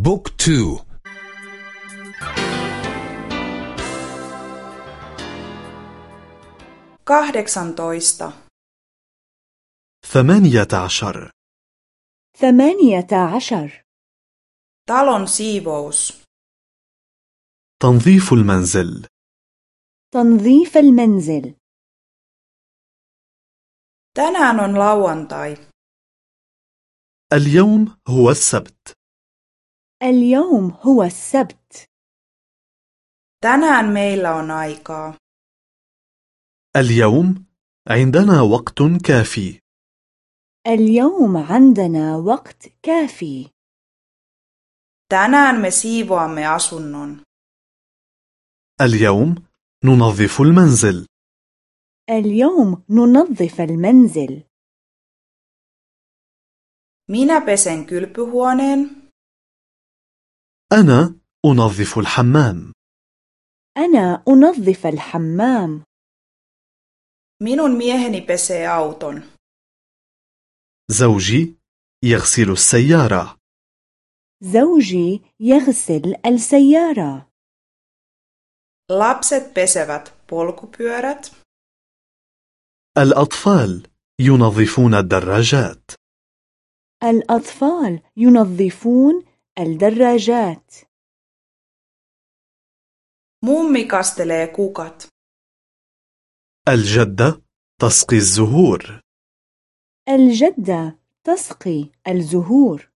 بوك تو. kahdeksantoista. ثمانية عشر. ثمانية عشر. Talon siivous. تنظيف المنزل. تنظيف المنزل. Tänään on lauantai. اليوم هو السبت. اليوم هو السبت. tänään meillä on aikaa اليوم عندنا وقت كافي. اليوم عندنا وقت كافي. tänään me siivoamme asunnon. اليوم ننظف المنزل. اليوم ننظف المنزل. Minä pesen kylpyhuoneen. أنا أنظف الحمام. أنا أنظف الحمام. Minun mieheni pesee auton. زوجي يغسل السيارة. زوجي يغسل السيارة. Lapset pesevät polkupyörät. الأطفال ينظفون الدراجات. الأطفال ينظفون الدراجات. mummi kastelee kukat الجدة تسقي الزهور. الجدة تسقي الزهور.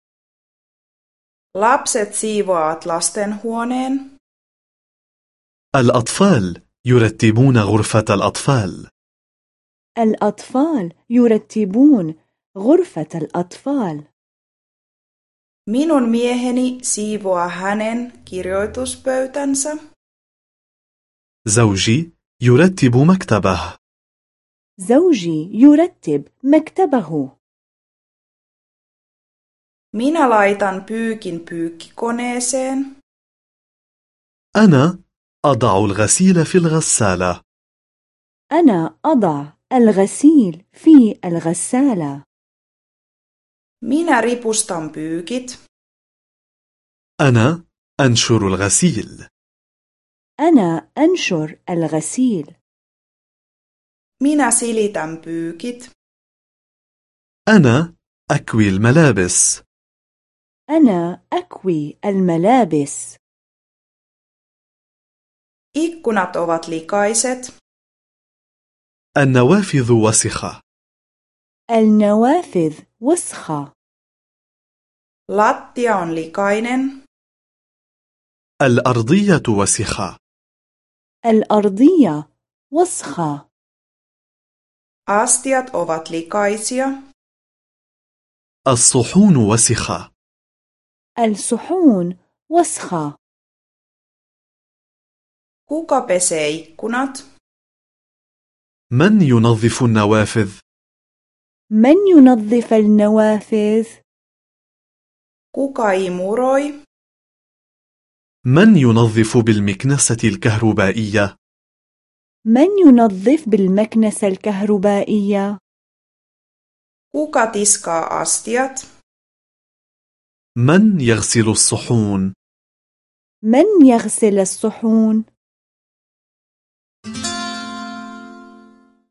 lapset siivoavat lastenhuoneen الأطفال يرتبون غرفة الأطفال. الأطفال يرتبون غرفة الأطفال. Minun mieheni siivoaa hänen kirjoituspöytänsä زوجي يرتب مكتبه زوجي يرتب مكتبه minä laitan pyykin pyykkikoneeseen أنا أضع الغسيل في الغسالة أنا أضع الغسيل في الغسالة minä ripustan pyykit. أنا أنشر الغسيل. أنا أنشر الغسيل. Minä silitän pyykit. أنا أكوي الملابس. أنا أكوي الملابس. Ikkunat ovat likaiset. النوافذ وسخة. النوافذ وسخة. Lattia on likainen. الأرضية وسخة. الأرضية وسخة. Astiat ovat likaisia. الصحون وسخة. الصحون وسخة. Kuka pesee ikkunat? من ينظف النوافذ؟ من ينظف النوافذ؟ kuka imuroi من ينظف بالمكنسة الكهربائية؟ من ينظف بالمكنسة الكهربائية؟ kuka tiskaa astiat من يغسل الصحون؟ من يغسل الصحون؟